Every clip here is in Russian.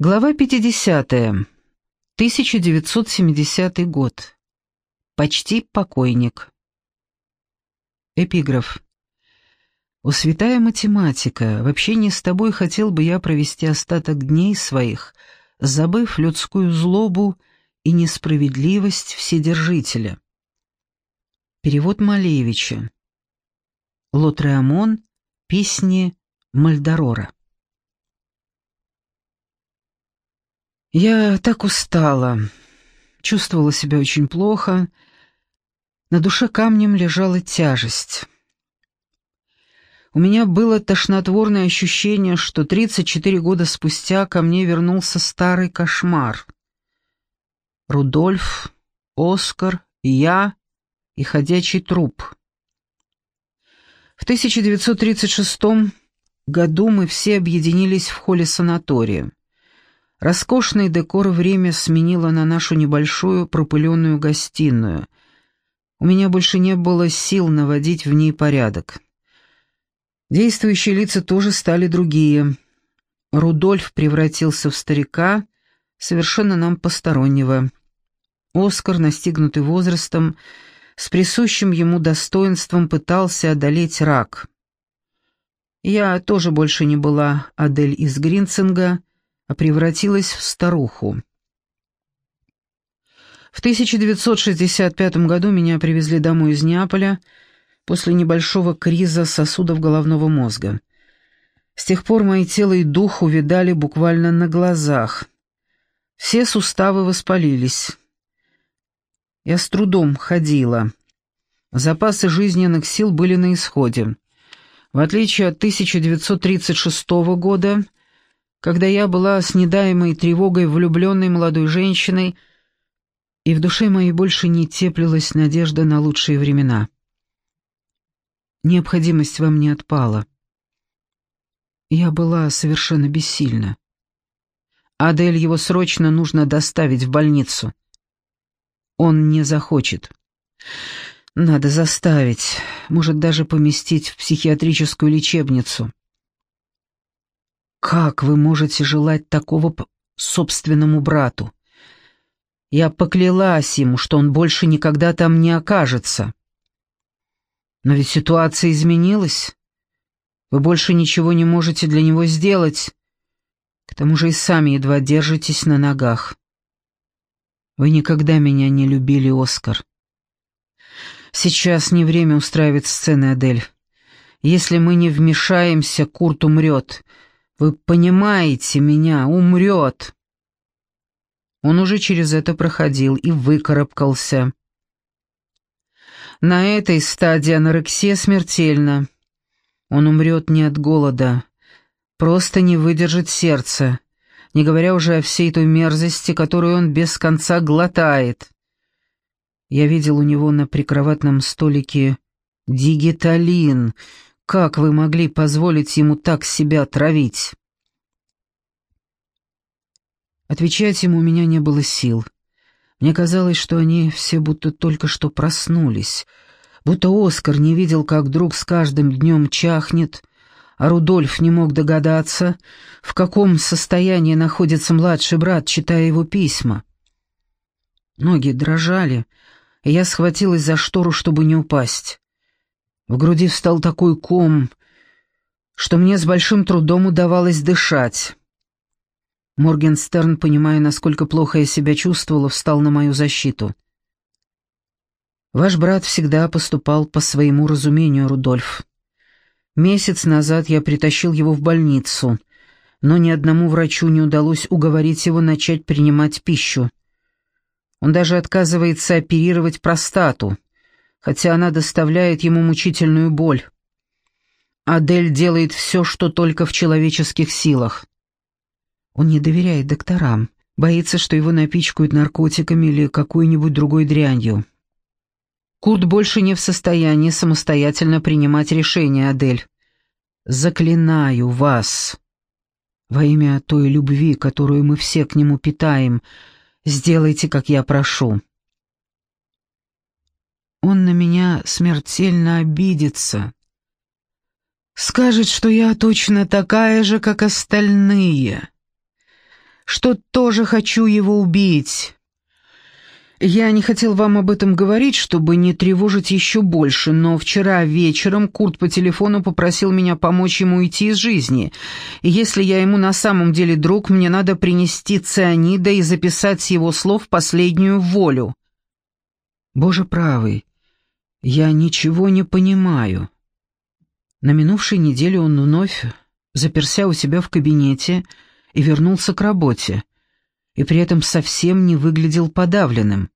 Глава 50. 1970 год. Почти покойник. Эпиграф. «О, святая математика, в общении с тобой хотел бы я провести остаток дней своих, забыв людскую злобу и несправедливость Вседержителя». Перевод Малевича. Лотреамон. Песни Мальдорора. Я так устала, чувствовала себя очень плохо, на душе камнем лежала тяжесть. У меня было тошнотворное ощущение, что 34 года спустя ко мне вернулся старый кошмар. Рудольф, Оскар, я и ходячий труп. В 1936 году мы все объединились в холле санатория. Роскошный декор время сменило на нашу небольшую пропыленную гостиную. У меня больше не было сил наводить в ней порядок. Действующие лица тоже стали другие. Рудольф превратился в старика, совершенно нам постороннего. Оскар, настигнутый возрастом, с присущим ему достоинством пытался одолеть рак. Я тоже больше не была Адель из Гринцинга, а превратилась в старуху. В 1965 году меня привезли домой из Неаполя после небольшого криза сосудов головного мозга. С тех пор мои тело и дух увидали буквально на глазах. Все суставы воспалились. Я с трудом ходила. Запасы жизненных сил были на исходе. В отличие от 1936 года, когда я была с недаемой тревогой влюбленной молодой женщиной, и в душе моей больше не теплилась надежда на лучшие времена. Необходимость во мне отпала. Я была совершенно бессильна. Адель его срочно нужно доставить в больницу. Он не захочет. Надо заставить, может даже поместить в психиатрическую лечебницу. Как вы можете желать такого собственному брату? Я поклялась ему, что он больше никогда там не окажется. Но ведь ситуация изменилась. Вы больше ничего не можете для него сделать. К тому же и сами едва держитесь на ногах. Вы никогда меня не любили, Оскар. Сейчас не время устраивать сцены, Адель. Если мы не вмешаемся, Курт умрет. Вы понимаете меня, умрет. Он уже через это проходил и выкарабкался. На этой стадии анорексия смертельна. Он умрет не от голода, просто не выдержит сердце, не говоря уже о всей той мерзости, которую он без конца глотает. Я видел у него на прикроватном столике дигиталин, как вы могли позволить ему так себя травить?» Отвечать ему у меня не было сил. Мне казалось, что они все будто только что проснулись, будто Оскар не видел, как друг с каждым днем чахнет, а Рудольф не мог догадаться, в каком состоянии находится младший брат, читая его письма. Ноги дрожали, и я схватилась за штору, чтобы не упасть. В груди встал такой ком, что мне с большим трудом удавалось дышать. Моргенстерн, понимая, насколько плохо я себя чувствовала, встал на мою защиту. «Ваш брат всегда поступал по своему разумению, Рудольф. Месяц назад я притащил его в больницу, но ни одному врачу не удалось уговорить его начать принимать пищу. Он даже отказывается оперировать простату хотя она доставляет ему мучительную боль. Адель делает все, что только в человеческих силах. Он не доверяет докторам, боится, что его напичкают наркотиками или какой-нибудь другой дрянью. Курт больше не в состоянии самостоятельно принимать решения, Адель. Заклинаю вас, во имя той любви, которую мы все к нему питаем, сделайте, как я прошу. На меня смертельно обидится. Скажет, что я точно такая же, как остальные. что тоже хочу его убить. Я не хотел вам об этом говорить, чтобы не тревожить еще больше, но вчера вечером Курт по телефону попросил меня помочь ему уйти из жизни. И если я ему на самом деле друг, мне надо принести цианида и записать его слов последнюю волю. Боже правый, я ничего не понимаю. На минувшей неделе он вновь заперся у себя в кабинете и вернулся к работе, и при этом совсем не выглядел подавленным.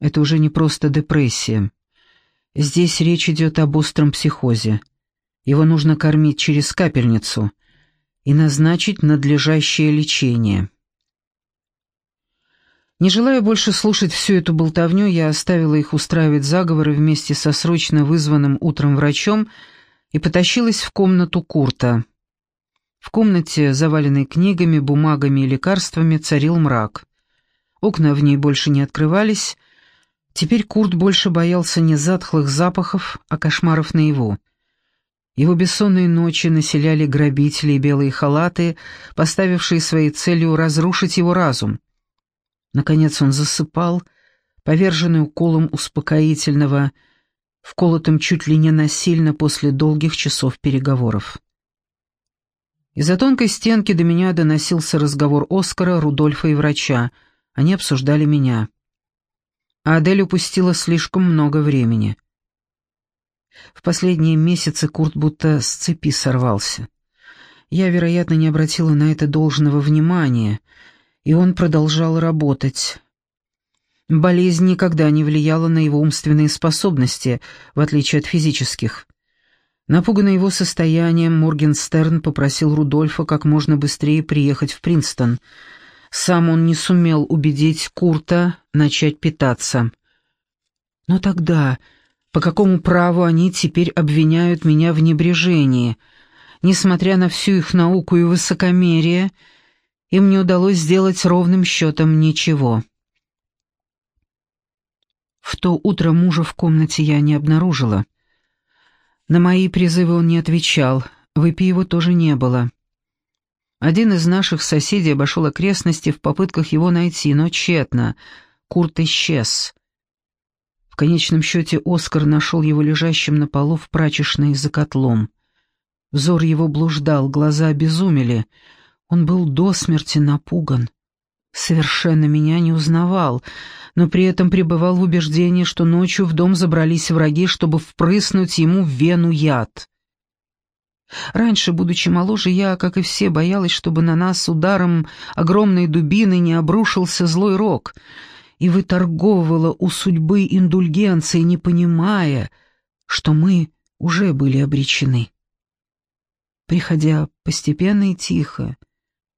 Это уже не просто депрессия. Здесь речь идет об остром психозе. Его нужно кормить через капельницу и назначить надлежащее лечение. Не желая больше слушать всю эту болтовню, я оставила их устраивать заговоры вместе со срочно вызванным утром врачом и потащилась в комнату Курта. В комнате, заваленной книгами, бумагами и лекарствами, царил мрак. Окна в ней больше не открывались. Теперь Курт больше боялся не затхлых запахов, а кошмаров наяву. Его бессонные ночи населяли грабители и белые халаты, поставившие своей целью разрушить его разум. Наконец он засыпал, поверженный уколом успокоительного, вколотым чуть ли не насильно после долгих часов переговоров. Из-за тонкой стенки до меня доносился разговор Оскара, Рудольфа и врача. Они обсуждали меня. А Адель упустила слишком много времени. В последние месяцы Курт будто с цепи сорвался. Я, вероятно, не обратила на это должного внимания — и он продолжал работать. Болезнь никогда не влияла на его умственные способности, в отличие от физических. Напуганный его состоянием, Моргенстерн попросил Рудольфа как можно быстрее приехать в Принстон. Сам он не сумел убедить Курта начать питаться. Но тогда, по какому праву они теперь обвиняют меня в небрежении? Несмотря на всю их науку и высокомерие, им не удалось сделать ровным счетом ничего. В то утро мужа в комнате я не обнаружила. На мои призывы он не отвечал, выпи его тоже не было. Один из наших соседей обошел окрестности в попытках его найти, но тщетно. Курт исчез. В конечном счете Оскар нашел его лежащим на полу в прачечной за котлом. Взор его блуждал, глаза обезумели — он был до смерти напуган, совершенно меня не узнавал, но при этом пребывал в убеждении, что ночью в дом забрались враги, чтобы впрыснуть ему в вену яд. Раньше, будучи моложе, я, как и все, боялась, чтобы на нас ударом огромной дубины не обрушился злой рок, и выторговывала у судьбы индульгенции, не понимая, что мы уже были обречены. Приходя постепенно и тихо,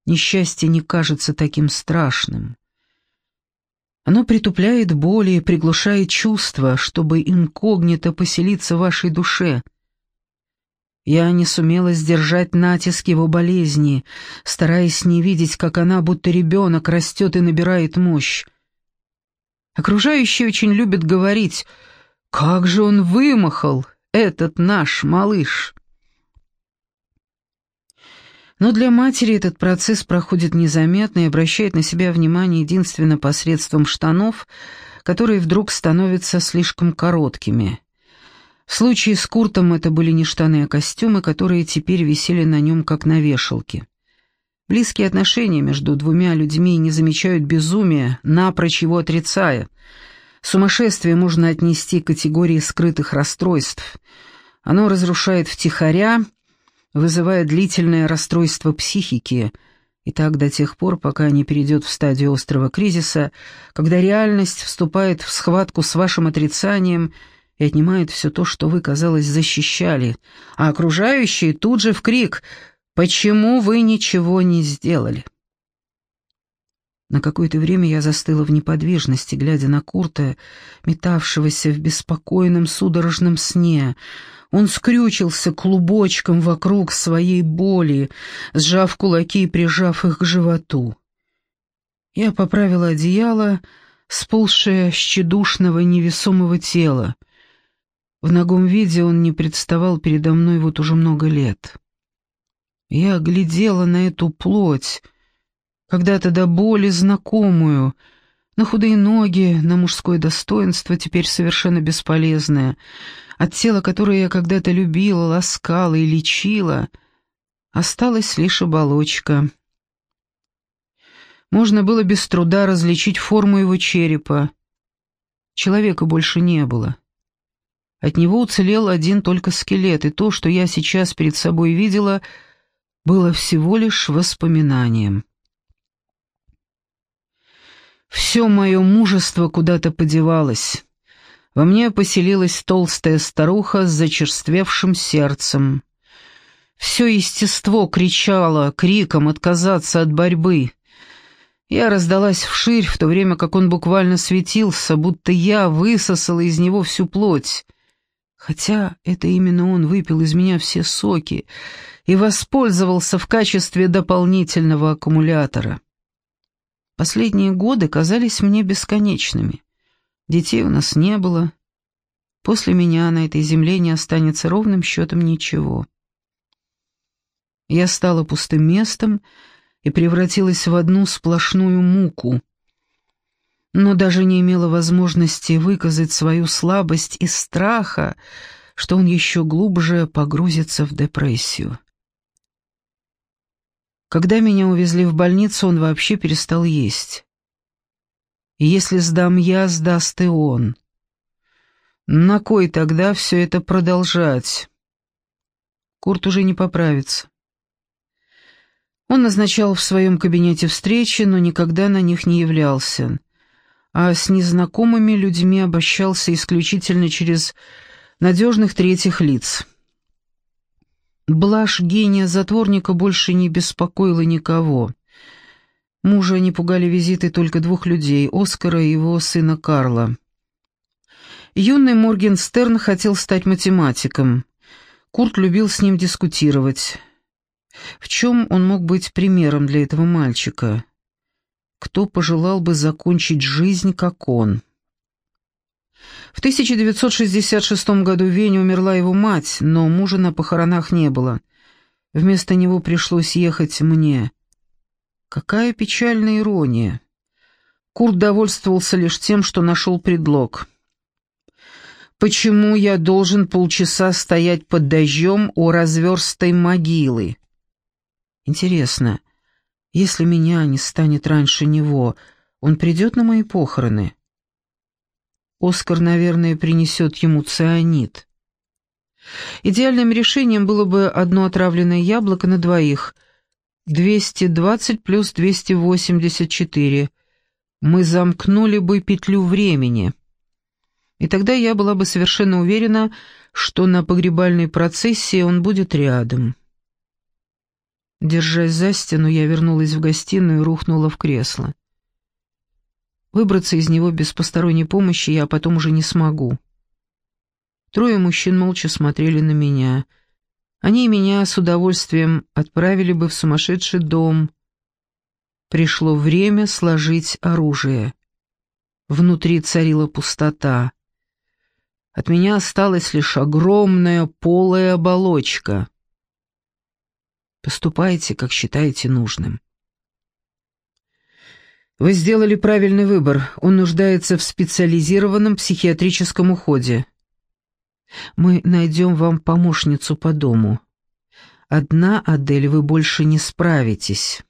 Несчастье не кажется таким страшным. Оно притупляет боли приглушает чувства, чтобы инкогнито поселиться в вашей душе. Я не сумела сдержать натиск его болезни, стараясь не видеть, как она, будто ребенок, растет и набирает мощь. Окружающие очень любят говорить, «Как же он вымахал, этот наш малыш!» Но для матери этот процесс проходит незаметно и обращает на себя внимание единственно посредством штанов, которые вдруг становятся слишком короткими. В случае с Куртом это были не штаны, а костюмы, которые теперь висели на нем как на вешалке. Близкие отношения между двумя людьми не замечают безумия, напрочь его отрицая. Сумасшествие можно отнести к категории скрытых расстройств. Оно разрушает втихаря, вызывая длительное расстройство психики, и так до тех пор, пока не перейдет в стадию острого кризиса, когда реальность вступает в схватку с вашим отрицанием и отнимает все то, что вы, казалось, защищали, а окружающие тут же в крик «Почему вы ничего не сделали?» На какое-то время я застыла в неподвижности, глядя на Курта, метавшегося в беспокойном судорожном сне. Он скрючился клубочком вокруг своей боли, сжав кулаки и прижав их к животу. Я поправила одеяло, сползшее с тщедушного невесомого тела. В ногом виде он не представал передо мной вот уже много лет. Я глядела на эту плоть, Когда-то до боли знакомую, на худые ноги, на мужское достоинство, теперь совершенно бесполезное, от тела, которое я когда-то любила, ласкала и лечила, осталась лишь оболочка. Можно было без труда различить форму его черепа. Человека больше не было. От него уцелел один только скелет, и то, что я сейчас перед собой видела, было всего лишь воспоминанием. Все мое мужество куда-то подевалось. Во мне поселилась толстая старуха с зачерствевшим сердцем. Все естество кричало криком отказаться от борьбы. Я раздалась вширь, в то время как он буквально светился, будто я высосала из него всю плоть. Хотя это именно он выпил из меня все соки и воспользовался в качестве дополнительного аккумулятора. Последние годы казались мне бесконечными. Детей у нас не было. После меня на этой земле не останется ровным счетом ничего. Я стала пустым местом и превратилась в одну сплошную муку, но даже не имела возможности выказать свою слабость из страха, что он еще глубже погрузится в депрессию. Когда меня увезли в больницу, он вообще перестал есть. И если сдам я, сдаст и он. На кой тогда все это продолжать? Курт уже не поправится. Он назначал в своем кабинете встречи, но никогда на них не являлся, а с незнакомыми людьми обращался исключительно через надежных третьих лиц. Блажь гения затворника больше не беспокоила никого. Мужа не пугали визиты только двух людей — Оскара и его сына Карла. Юный Моргенстерн хотел стать математиком. Курт любил с ним дискутировать. В чем он мог быть примером для этого мальчика? Кто пожелал бы закончить жизнь, как он? В 1966 году Вене умерла его мать, но мужа на похоронах не было. Вместо него пришлось ехать мне. Какая печальная ирония. Курт довольствовался лишь тем, что нашел предлог. «Почему я должен полчаса стоять под дождем у разверстой могилы?» «Интересно, если меня не станет раньше него, он придет на мои похороны?» Оскар, наверное, принесет ему цианид. Идеальным решением было бы одно отравленное яблоко на двоих. 220 плюс 284. Мы замкнули бы петлю времени. И тогда я была бы совершенно уверена, что на погребальной процессии он будет рядом. Держась за стену, я вернулась в гостиную и рухнула в кресло. Выбраться из него без посторонней помощи я потом уже не смогу. Трое мужчин молча смотрели на меня. Они меня с удовольствием отправили бы в сумасшедший дом. Пришло время сложить оружие. Внутри царила пустота. От меня осталась лишь огромная полая оболочка. Поступайте, как считаете нужным. Вы сделали правильный выбор. Он нуждается в специализированном психиатрическом уходе. Мы найдем вам помощницу по дому. Одна, Адель, вы больше не справитесь.